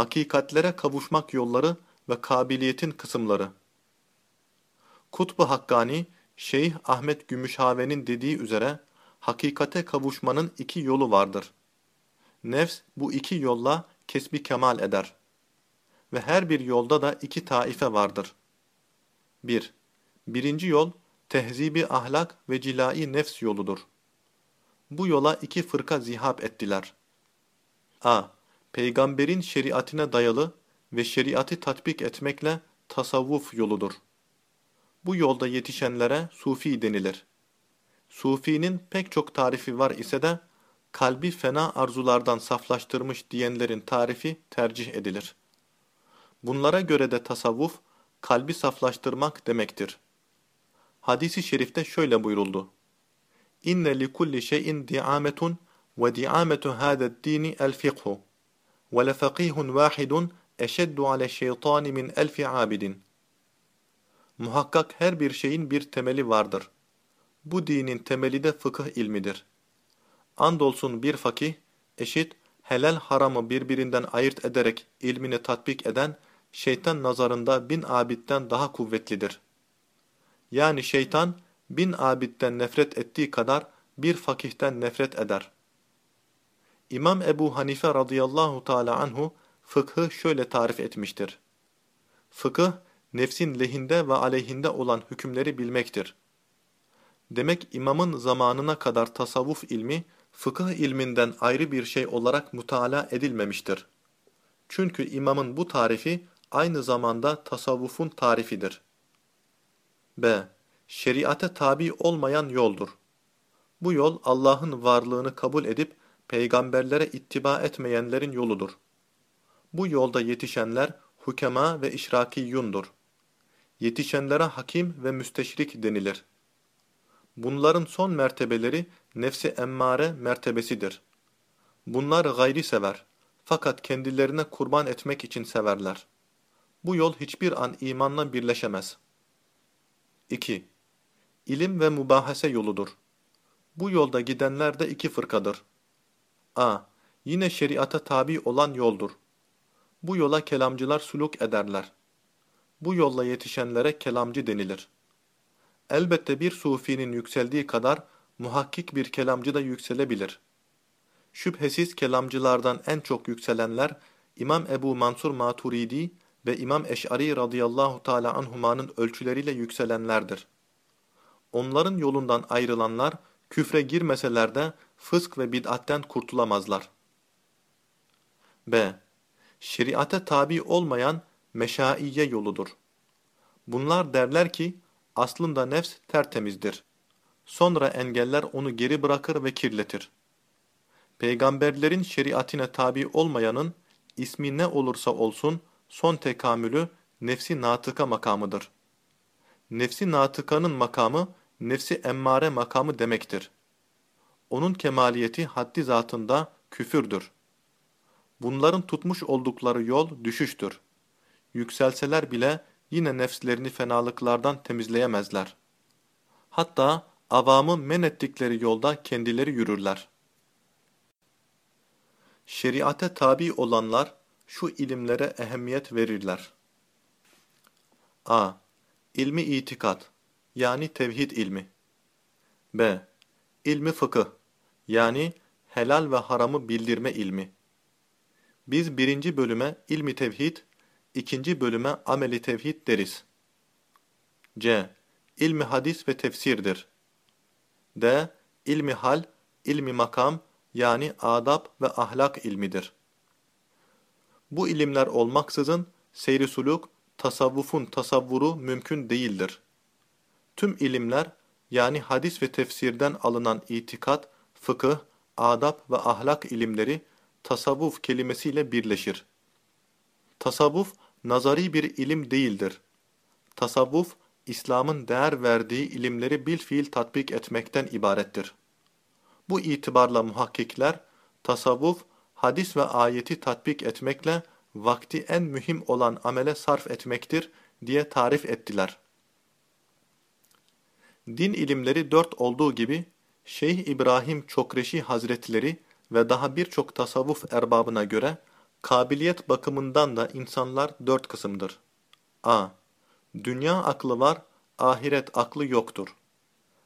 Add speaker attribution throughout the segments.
Speaker 1: Hakikatlere kavuşmak yolları ve kabiliyetin kısımları. Kutbu Hakkani, Şeyh Ahmet Gümüşhave'nin dediği üzere, hakikate kavuşmanın iki yolu vardır. Nefs bu iki yolla kesbi kemal eder. Ve her bir yolda da iki taife vardır. 1. Birinci yol, tehzibi ahlak ve cilai nefs yoludur. Bu yola iki fırka zihap ettiler. a. Peygamberin şeriatine dayalı ve şeriatı tatbik etmekle tasavvuf yoludur. Bu yolda yetişenlere sufi denilir. Sufinin pek çok tarifi var ise de kalbi fena arzulardan saflaştırmış diyenlerin tarifi tercih edilir. Bunlara göre de tasavvuf, kalbi saflaştırmak demektir. Hadis-i şerifte şöyle buyuruldu. İnne li kulli şeyin di'ametun ve di'ametu hâde'd-dîni el-fikhu ve lefakihun vâhidun eşeddu ale şeytani min elfi abidin. Muhakkak her bir şeyin bir temeli vardır. Bu dinin temeli de fıkıh ilmidir. Andolsun bir fakih, eşit, helal haramı birbirinden ayırt ederek ilmini tatbik eden, şeytan nazarında bin abitten daha kuvvetlidir. Yani şeytan, bin abitten nefret ettiği kadar bir fakihten nefret eder. İmam Ebu Hanife radıyallahu teala anhu, fıkhı şöyle tarif etmiştir. Fıkıh, nefsin lehinde ve aleyhinde olan hükümleri bilmektir. Demek imamın zamanına kadar tasavvuf ilmi, fıkıh ilminden ayrı bir şey olarak mutala edilmemiştir. Çünkü imamın bu tarifi aynı zamanda tasavvufun tarifidir. B. Şeriate tabi olmayan yoldur. Bu yol Allah'ın varlığını kabul edip peygamberlere ittiba etmeyenlerin yoludur. Bu yolda yetişenler hukema ve işrakiyundur. Yetişenlere hakim ve müsteşrik denilir. Bunların son mertebeleri nefsi emmare mertebesidir. Bunlar gayri sever fakat kendilerine kurban etmek için severler. Bu yol hiçbir an imanla birleşemez. 2. İlim ve mübahase yoludur. Bu yolda gidenler de iki fırkadır. A. Yine şeriata tabi olan yoldur. Bu yola kelamcılar suluk ederler. Bu yolla yetişenlere kelamcı denilir. Elbette bir sufinin yükseldiği kadar muhakkik bir kelamcı da yükselebilir. Şüphesiz kelamcılardan en çok yükselenler İmam Ebu Mansur Maturidi ve İmam Eş'ari radıyallahu teala anhumanın ölçüleriyle yükselenlerdir. Onların yolundan ayrılanlar küfre girmeseler de fısk ve bid'atten kurtulamazlar. B. Şeriate tabi olmayan meşaiye yoludur. Bunlar derler ki, aslında nefs tertemizdir. Sonra engeller onu geri bırakır ve kirletir. Peygamberlerin şeriatine tabi olmayanın, ismi ne olursa olsun, son tekamülü nefsi natıka makamıdır. Nefsi natıkanın makamı, nefsi emmare makamı demektir. Onun kemaliyeti haddi zatında küfürdür. Bunların tutmuş oldukları yol düşüştür. Yükselseler bile yine nefslerini fenalıklardan temizleyemezler. Hatta avamı men ettikleri yolda kendileri yürürler. Şeriate tabi olanlar şu ilimlere ehemmiyet verirler. a. İlmi itikat yani tevhid ilmi. b. İlmi fıkıh yani helal ve haramı bildirme ilmi. Biz birinci bölüme ilmi tevhid, ikinci bölüme ameli tevhid deriz. C. İlmi hadis ve tefsirdir. D. İlmi hal, ilmi makam yani adab ve ahlak ilmidir. Bu ilimler olmaksızın seyri suluk, tasavvufun tasavvuru mümkün değildir. Tüm ilimler yani hadis ve tefsirden alınan itikat, fıkıh, adab ve ahlak ilimleri tasavvuf kelimesiyle birleşir. Tasavvuf nazari bir ilim değildir. Tasavvuf, İslam'ın değer verdiği ilimleri bilfiil tatbik etmekten ibarettir. Bu itibarla muhakkikler, tasavvuf, hadis ve ayeti tatbik etmekle vakti en mühim olan amele sarf etmektir diye tarif ettiler. Din ilimleri dört olduğu gibi, Şeyh İbrahim Çokreşi Hazretleri ve daha birçok tasavvuf erbabına göre Kabiliyet bakımından da insanlar dört kısımdır. a. Dünya aklı var, ahiret aklı yoktur.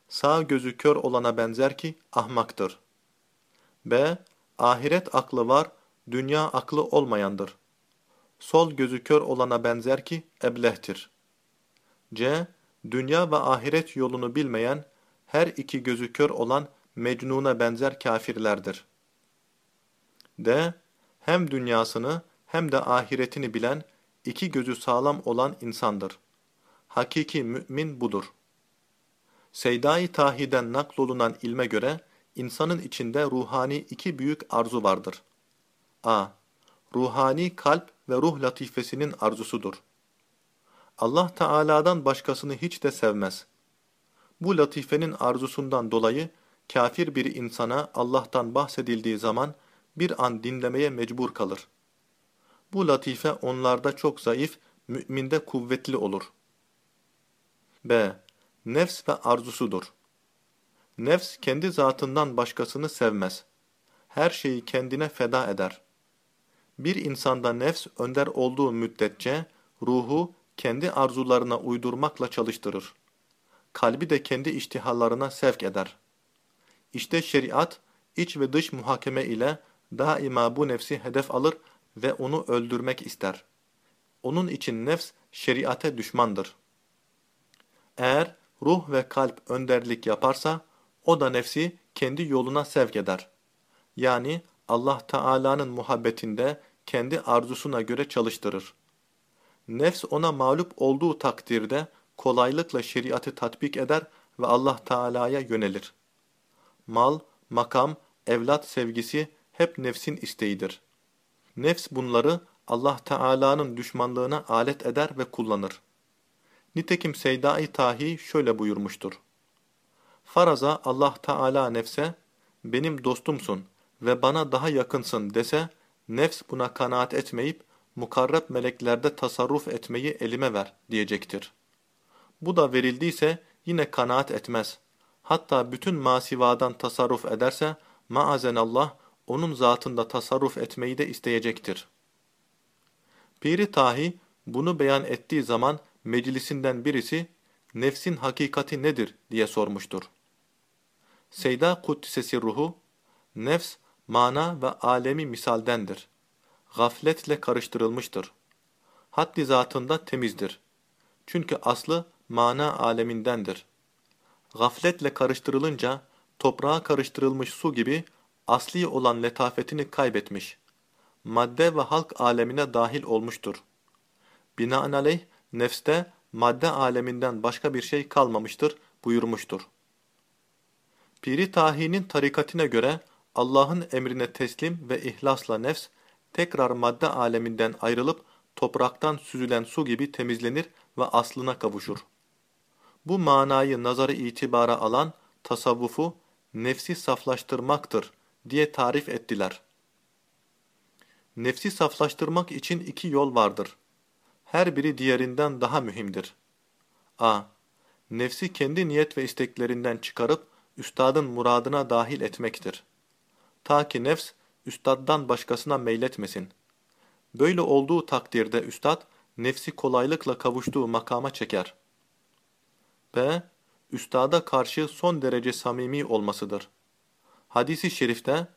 Speaker 1: Sağ gözü kör olana benzer ki ahmaktır. b. Ahiret aklı var, dünya aklı olmayandır. Sol gözü kör olana benzer ki eblehtir. c. Dünya ve ahiret yolunu bilmeyen, her iki gözü kör olan mecnuna benzer kafirlerdir. d. Hem dünyasını hem de ahiretini bilen, iki gözü sağlam olan insandır. Hakiki mümin budur. Seyda-i Tahi'den naklolunan ilme göre, insanın içinde ruhani iki büyük arzu vardır. a. Ruhani kalp ve ruh latifesinin arzusudur. Allah Teala'dan başkasını hiç de sevmez. Bu latifenin arzusundan dolayı, kafir bir insana Allah'tan bahsedildiği zaman, bir an dinlemeye mecbur kalır. Bu latife onlarda çok zayıf, müminde kuvvetli olur. B. Nefs ve arzusudur. Nefs kendi zatından başkasını sevmez. Her şeyi kendine feda eder. Bir insanda nefs önder olduğu müddetçe ruhu kendi arzularına uydurmakla çalıştırır. Kalbi de kendi iştihallarına sevk eder. İşte şeriat, iç ve dış muhakeme ile daima bu nefsi hedef alır ve onu öldürmek ister. Onun için nefs şeriate düşmandır. Eğer ruh ve kalp önderlik yaparsa, o da nefsi kendi yoluna sevk eder. Yani Allah Teala'nın muhabbetinde kendi arzusuna göre çalıştırır. Nefs ona mağlup olduğu takdirde kolaylıkla şeriatı tatbik eder ve Allah Teala'ya yönelir. Mal, makam, evlat sevgisi hep nefsin isteğidir. Nefs bunları Allah Teala'nın düşmanlığına alet eder ve kullanır. Nitekim Seyda-i Tahi şöyle buyurmuştur. Faraza Allah Teala nefse, benim dostumsun ve bana daha yakınsın dese, nefs buna kanaat etmeyip, mukarreb meleklerde tasarruf etmeyi elime ver diyecektir. Bu da verildiyse yine kanaat etmez. Hatta bütün masivadan tasarruf ederse, maazenallah onun zatında tasarruf etmeyi de isteyecektir. Piri Tahi bunu beyan ettiği zaman meclisinden birisi nefsin hakikati nedir diye sormuştur. Seyda Kuddisesi ruhu, nefs mana ve alemi misaldendir. Gafletle karıştırılmıştır. Haddi zatında temizdir. Çünkü aslı mana alemindendir. Gafletle karıştırılınca toprağa karıştırılmış su gibi asli olan letafetini kaybetmiş, madde ve halk alemine dahil olmuştur. Binaenaleyh nefste madde aleminden başka bir şey kalmamıştır buyurmuştur. Piri Tahi'nin tarikatine göre Allah'ın emrine teslim ve ihlasla nefs tekrar madde aleminden ayrılıp topraktan süzülen su gibi temizlenir ve aslına kavuşur. Bu manayı nazarı itibara alan tasavvufu nefsi saflaştırmaktır diye tarif ettiler. Nefsi saflaştırmak için iki yol vardır. Her biri diğerinden daha mühimdir. a. Nefsi kendi niyet ve isteklerinden çıkarıp üstadın muradına dahil etmektir. Ta ki nefs üstaddan başkasına meyletmesin. Böyle olduğu takdirde üstad nefsi kolaylıkla kavuştuğu makama çeker b. Üstada karşı son derece samimi olmasıdır. Hadisi şerifte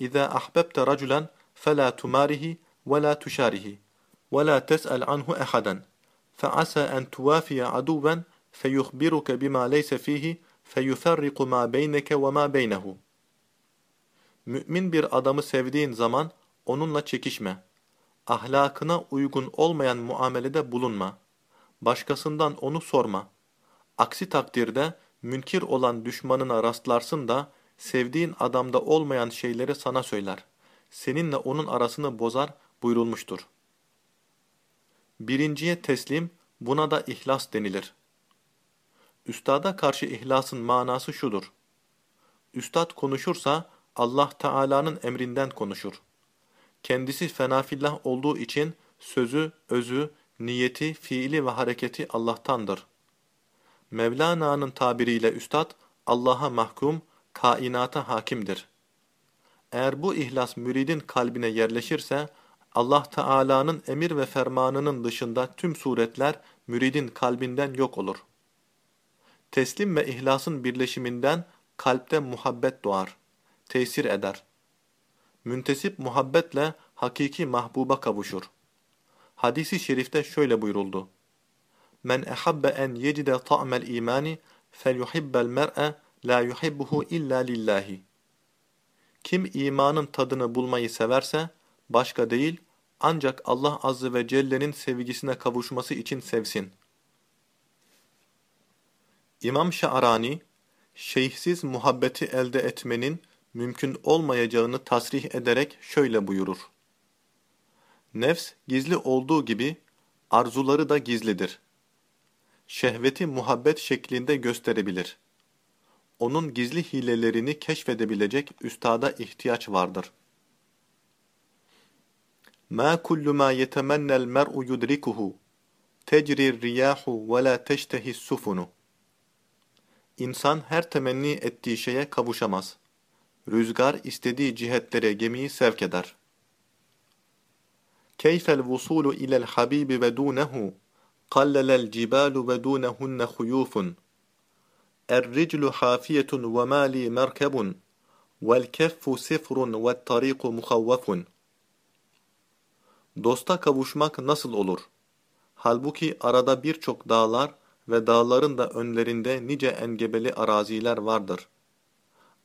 Speaker 1: اِذَا أَحْبَبْتَ رَجُلًا فَلَا تُمَارِهِ وَلَا تُشَارِهِ وَلَا تَسْأَلْ عَنْهُ أَحَدًا فَعَسَى أَنْ تُوَافِيَ عَدُوًا فَيُخْبِرُكَ بِمَا لَيْسَ فِيهِ فَيُفَرِّقُ مَا بَيْنَكَ وَمَا بَيْنَهُ Mümin bir adamı sevdiğin zaman onunla çekişme. Ahlakına uygun olmayan muamelede bulunma. Başkasından onu sorma. Aksi takdirde münkir olan düşmanına rastlarsın da sevdiğin adamda olmayan şeyleri sana söyler. Seninle onun arasını bozar buyurulmuştur. Birinciye teslim, buna da ihlas denilir. Üstada karşı ihlasın manası şudur. Üstad konuşursa Allah Teala'nın emrinden konuşur. Kendisi fenafillah olduğu için sözü, özü, niyeti, fiili ve hareketi Allah'tandır. Mevlana'nın tabiriyle üstad, Allah'a mahkum, kainata hakimdir. Eğer bu ihlas müridin kalbine yerleşirse, Allah Teala'nın emir ve fermanının dışında tüm suretler müridin kalbinden yok olur. Teslim ve ihlasın birleşiminden kalpte muhabbet doğar, tesir eder. Müntesip muhabbetle hakiki mahbuba kavuşur. Hadisi şerifte şöyle buyuruldu. Men ehabbe en yecide ta'mel imani felyuhibbel mer'e la yuhibbuhu illa lillahi. Kim imanın tadını bulmayı severse, başka değil, ancak Allah Azze ve Celle'nin sevgisine kavuşması için sevsin. İmam Şa'rani, şeyhsiz muhabbeti elde etmenin mümkün olmayacağını tasrih ederek şöyle buyurur. Nefs gizli olduğu gibi arzuları da gizlidir Şehveti muhabbet şeklinde gösterebilir. Onun gizli hilelerini keşfedebilecek üstada ihtiyaç vardır. مَا كُلُّ مَا يَتَمَنَّ الْمَرْءُ يُدْرِكُهُ تَجْرِي الرِّيَاحُ وَلَا تَشْتَهِ السُّفُنُ İnsan her temenni ettiği şeye kavuşamaz. Rüzgar istediği cihetlere gemiyi sevk eder. كَيْفَ الْوُصُولُ إِلَى الْحَبِيبِ وَدُونَهُ Kallelel cibalu ve dunehunne huyufun. Er-riclu hafiyetun ve mali merkebun. Vel keffu sifrun ve tariku muhavvafun. Dosta kavuşmak nasıl olur? Halbuki arada birçok dağlar ve dağların da önlerinde nice engebeli araziler vardır.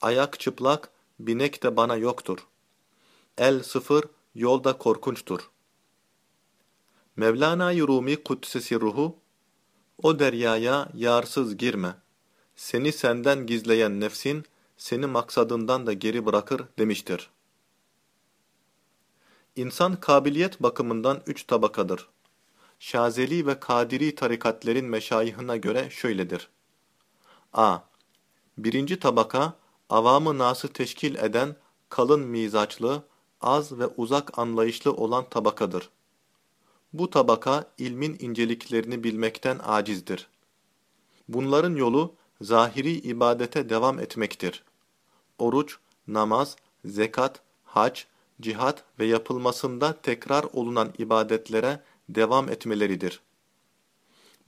Speaker 1: Ayak çıplak, binek de bana yoktur. El sıfır, yolda korkunçtur.'' Mevlana-i Rumi Kudsesi ruhu, o deryaya yarsız girme. Seni senden gizleyen nefsin, seni maksadından da geri bırakır demiştir. İnsan kabiliyet bakımından üç tabakadır. Şazeli ve Kadiri tarikatlerin meşayihına göre şöyledir. a. Birinci tabaka, avamı nası teşkil eden kalın mizaçlı, az ve uzak anlayışlı olan tabakadır. Bu tabaka ilmin inceliklerini bilmekten acizdir. Bunların yolu zahiri ibadete devam etmektir. Oruç, namaz, zekat, hac, cihat ve yapılmasında tekrar olunan ibadetlere devam etmeleridir.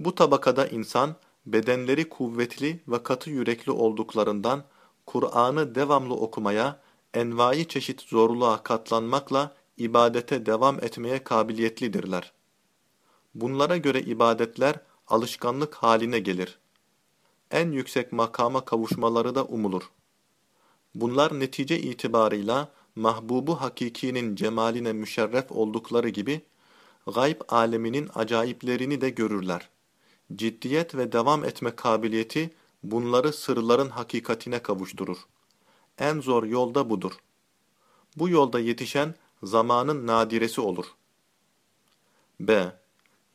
Speaker 1: Bu tabakada insan, bedenleri kuvvetli ve katı yürekli olduklarından, Kur'an'ı devamlı okumaya, envai çeşit zorluğa katlanmakla ibadete devam etmeye kabiliyetlidirler. Bunlara göre ibadetler alışkanlık haline gelir. En yüksek makama kavuşmaları da umulur. Bunlar netice itibarıyla mahbubu hakikinin cemaline müşerref oldukları gibi, gayb aleminin acayiplerini de görürler. Ciddiyet ve devam etme kabiliyeti bunları sırların hakikatine kavuşturur. En zor yolda budur. Bu yolda yetişen zamanın nadiresi olur. B.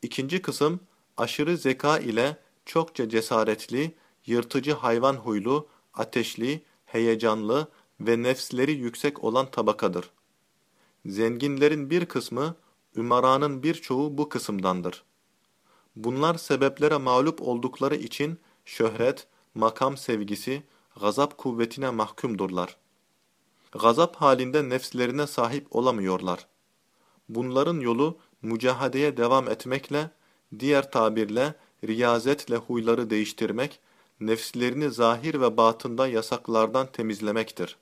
Speaker 1: İkinci kısım, aşırı zeka ile çokça cesaretli, yırtıcı hayvan huylu, ateşli, heyecanlı ve nefsleri yüksek olan tabakadır. Zenginlerin bir kısmı, ümaranın birçoğu bu kısımdandır. Bunlar sebeplere mağlup oldukları için şöhret, makam sevgisi, gazap kuvvetine mahkumdurlar. Gazap halinde nefslerine sahip olamıyorlar. Bunların yolu mücahadeye devam etmekle, diğer tabirle riyazetle huyları değiştirmek, nefslerini zahir ve batında yasaklardan temizlemektir.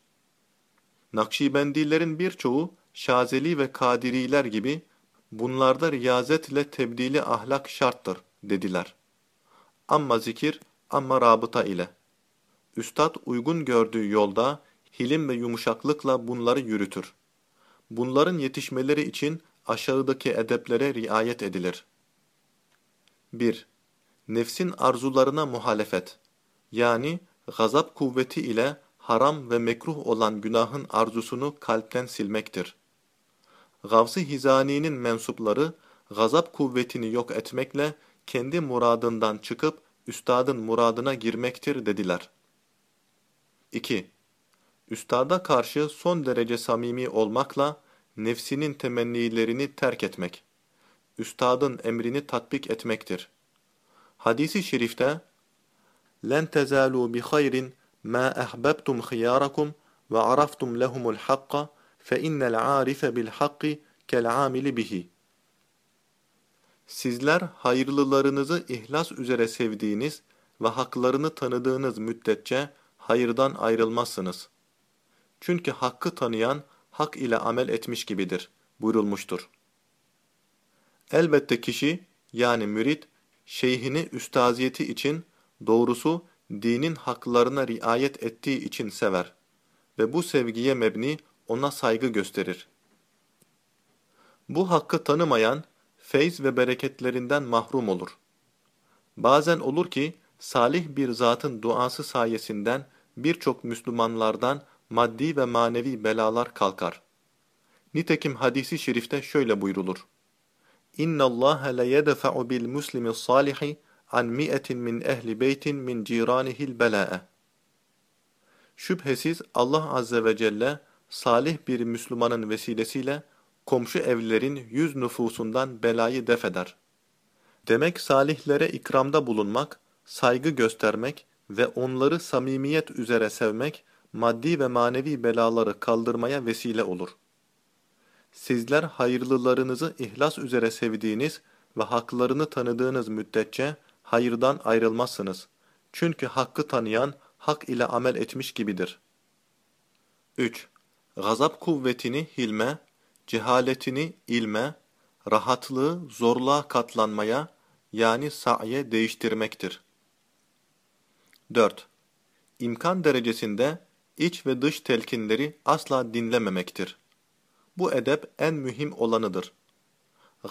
Speaker 1: Nakşibendilerin birçoğu, Şazeli ve Kadiriler gibi, bunlarda riyazet ile tebdili ahlak şarttır, dediler. Amma zikir, amma rabıta ile. Üstad uygun gördüğü yolda, hilim ve yumuşaklıkla bunları yürütür. Bunların yetişmeleri için aşağıdaki edeplere riayet edilir. 1. Nefsin arzularına muhalefet, yani gazap kuvveti ile haram ve mekruh olan günahın arzusunu kalpten silmektir. Gavs-ı Hizani'nin mensupları, gazap kuvvetini yok etmekle kendi muradından çıkıp üstadın muradına girmektir dediler. 2. Üstada karşı son derece samimi olmakla nefsinin temennilerini terk etmek, üstadın emrini tatbik etmektir. Hadisi şerifte, لَنْ تَزَالُوا بِخَيْرٍ مَا أَحْبَبْتُمْ خِيَارَكُمْ وَعَرَفْتُمْ لَهُمُ الْحَقَّ فَإِنَّ الْعَارِفَ بِالْحَقِّ كَالْعَامِلِ bihi. Sizler hayırlılarınızı ihlas üzere sevdiğiniz ve haklarını tanıdığınız müddetçe hayırdan ayrılmazsınız. Çünkü hakkı tanıyan hak ile amel etmiş gibidir buyurulmuştur. Elbette kişi yani mürit şeyhini üstaziyeti için doğrusu dinin haklarına riayet ettiği için sever ve bu sevgiye mebni ona saygı gösterir. Bu hakkı tanımayan feyz ve bereketlerinden mahrum olur. Bazen olur ki salih bir zatın duası sayesinden birçok Müslümanlardan maddi ve manevi belalar kalkar. Nitekim hadisi şerifte şöyle buyrulur. La yedfa'u bil muslimi salihi an mi'etin min ehli beytin min ciranihil bela'e. Şüphesiz Allah azze ve celle salih bir Müslümanın vesilesiyle komşu evlerin yüz nüfusundan belayı defeder. Demek salihlere ikramda bulunmak, saygı göstermek ve onları samimiyet üzere sevmek, maddi ve manevi belaları kaldırmaya vesile olur. Sizler hayırlılarınızı ihlas üzere sevdiğiniz ve haklarını tanıdığınız müddetçe hayırdan ayrılmazsınız. Çünkü hakkı tanıyan, hak ile amel etmiş gibidir. 3. Gazap kuvvetini hilme, cehaletini ilme, rahatlığı zorluğa katlanmaya yani sa'ye değiştirmektir. 4. İmkan derecesinde iç ve dış telkinleri asla dinlememektir. Bu edep en mühim olanıdır.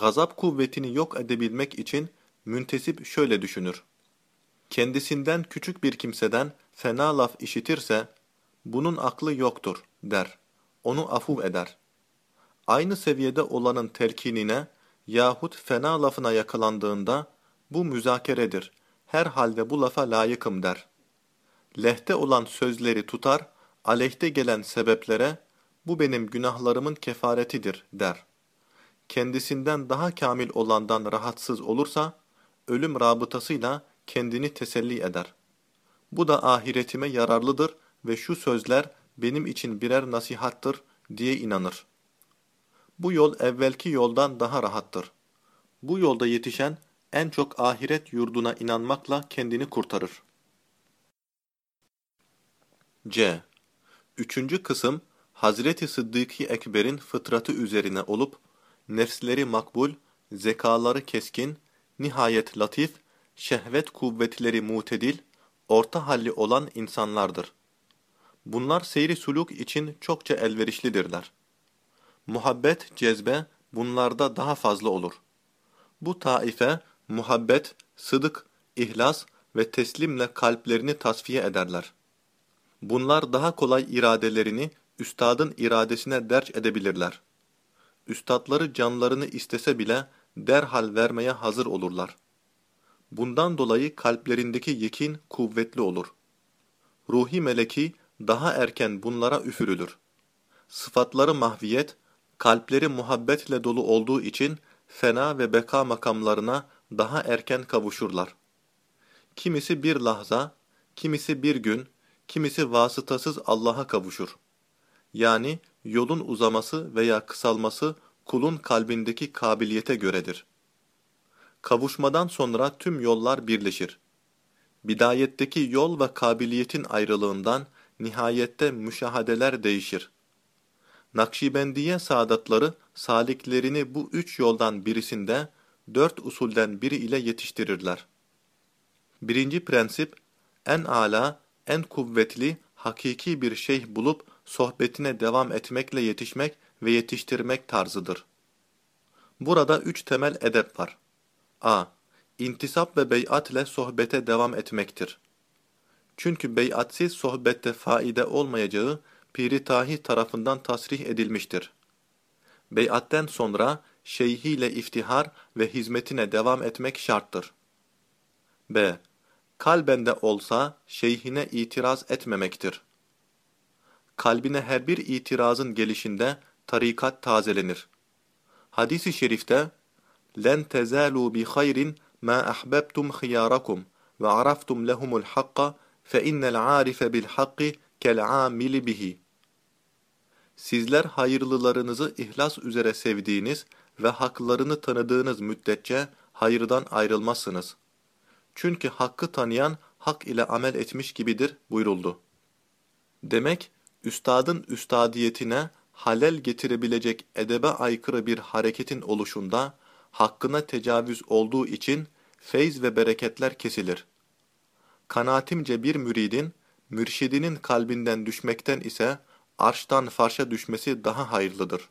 Speaker 1: Gazap kuvvetini yok edebilmek için müntesip şöyle düşünür. Kendisinden küçük bir kimseden fena laf işitirse, bunun aklı yoktur der. Onu afuv eder. Aynı seviyede olanın telkinine yahut fena lafına yakalandığında, bu müzakeredir, herhalde bu lafa layıkım der. Lehte olan sözleri tutar, aleyhte gelen sebeplere, bu benim günahlarımın kefaretidir der. Kendisinden daha kamil olandan rahatsız olursa, ölüm rabıtasıyla kendini teselli eder. Bu da ahiretime yararlıdır ve şu sözler benim için birer nasihattır diye inanır. Bu yol evvelki yoldan daha rahattır. Bu yolda yetişen en çok ahiret yurduna inanmakla kendini kurtarır. C. Üçüncü kısım, Hazreti Sıddık-ı Ekber'in fıtratı üzerine olup, nefsleri makbul, zekaları keskin, nihayet latif, şehvet kuvvetleri mutedil, orta halli olan insanlardır. Bunlar seyri suluk için çokça elverişlidirler. Muhabbet, cezbe bunlarda daha fazla olur. Bu taife, muhabbet, sıdık, ihlas ve teslimle kalplerini tasfiye ederler. Bunlar daha kolay iradelerini üstadın iradesine derç edebilirler. Üstadları canlarını istese bile derhal vermeye hazır olurlar. Bundan dolayı kalplerindeki yekin kuvvetli olur. Ruhi meleki daha erken bunlara üfürülür. Sıfatları mahviyet, kalpleri muhabbetle dolu olduğu için fena ve beka makamlarına daha erken kavuşurlar. Kimisi bir lahza, kimisi bir gün, kimisi vasıtasız Allah'a kavuşur. Yani yolun uzaması veya kısalması kulun kalbindeki kabiliyete göredir. Kavuşmadan sonra tüm yollar birleşir. Bidayetteki yol ve kabiliyetin ayrılığından nihayette müşahadeler değişir. Nakşibendiye saadatları saliklerini bu üç yoldan birisinde dört usulden biri ile yetiştirirler. Birinci prensip, en ala, en kuvvetli, hakiki bir şeyh bulup sohbetine devam etmekle yetişmek ve yetiştirmek tarzıdır. Burada üç temel edep var. a. İntisap ve beyat ile sohbete devam etmektir. Çünkü beyatsiz sohbette faide olmayacağı Piri Tahi tarafından tasrih edilmiştir. Beyatten sonra şeyhiyle iftihar ve hizmetine devam etmek şarttır. b kalben de olsa şeyhine itiraz etmemektir. Kalbine her bir itirazın gelişinde tarikat tazelenir. Hadis-i şerifte "Len tezalu bi hayrin ma ahbabtum khiyarakum ve araftum lehumul hakka fe innel arife bil hakki kel amili bihi." Sizler hayırlılarınızı ihlas üzere sevdiğiniz ve haklarını tanıdığınız müddetçe hayırdan ayrılmazsınız. Çünkü hakkı tanıyan hak ile amel etmiş gibidir buyuruldu. Demek, üstadın üstadiyetine halel getirebilecek edebe aykırı bir hareketin oluşunda hakkına tecavüz olduğu için feyz ve bereketler kesilir. Kanaatimce bir müridin, mürşidinin kalbinden düşmekten ise arştan farşa düşmesi daha hayırlıdır.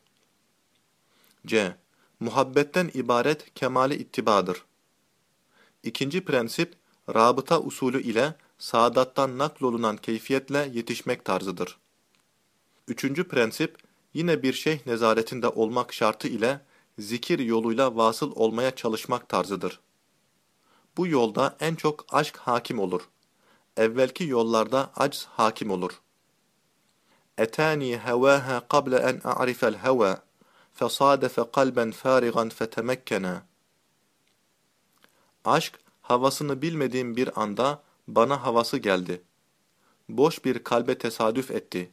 Speaker 1: C. Muhabbetten ibaret kemali ittibadır. İkinci prensip, rabıta usulü ile saadattan naklolunan keyfiyetle yetişmek tarzıdır. Üçüncü prensip, yine bir şeyh nezaretinde olmak şartı ile zikir yoluyla vasıl olmaya çalışmak tarzıdır. Bu yolda en çok aşk hakim olur. Evvelki yollarda acz hakim olur. Etani hevaha qabla en a'rifel heva fesadafe kalben farigan fetemekkena. Aşk, havasını bilmediğim bir anda bana havası geldi. Boş bir kalbe tesadüf etti.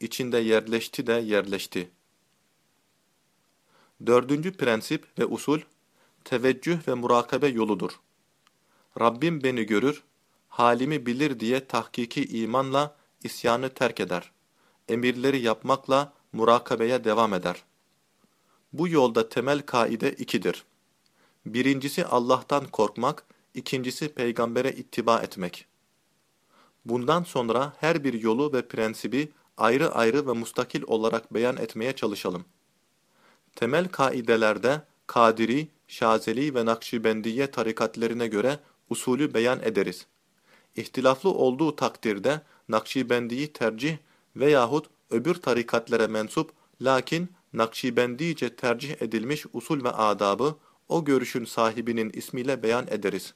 Speaker 1: İçinde yerleşti de yerleşti. Dördüncü prensip ve usul, teveccüh ve murakabe yoludur. Rabbim beni görür, halimi bilir diye tahkiki imanla isyanı terk eder. Emirleri yapmakla murakabeye devam eder. Bu yolda temel kaide ikidir. Birincisi Allah'tan korkmak, ikincisi peygambere ittiba etmek. Bundan sonra her bir yolu ve prensibi ayrı ayrı ve mustakil olarak beyan etmeye çalışalım. Temel kaidelerde Kadiri, Şazeli ve Nakşibendiye tarikatlerine göre usulü beyan ederiz. İhtilaflı olduğu takdirde Nakşibendiyi tercih veyahut öbür tarikatlere mensup lakin Nakşibendice tercih edilmiş usul ve adabı o görüşün sahibinin ismiyle beyan ederiz.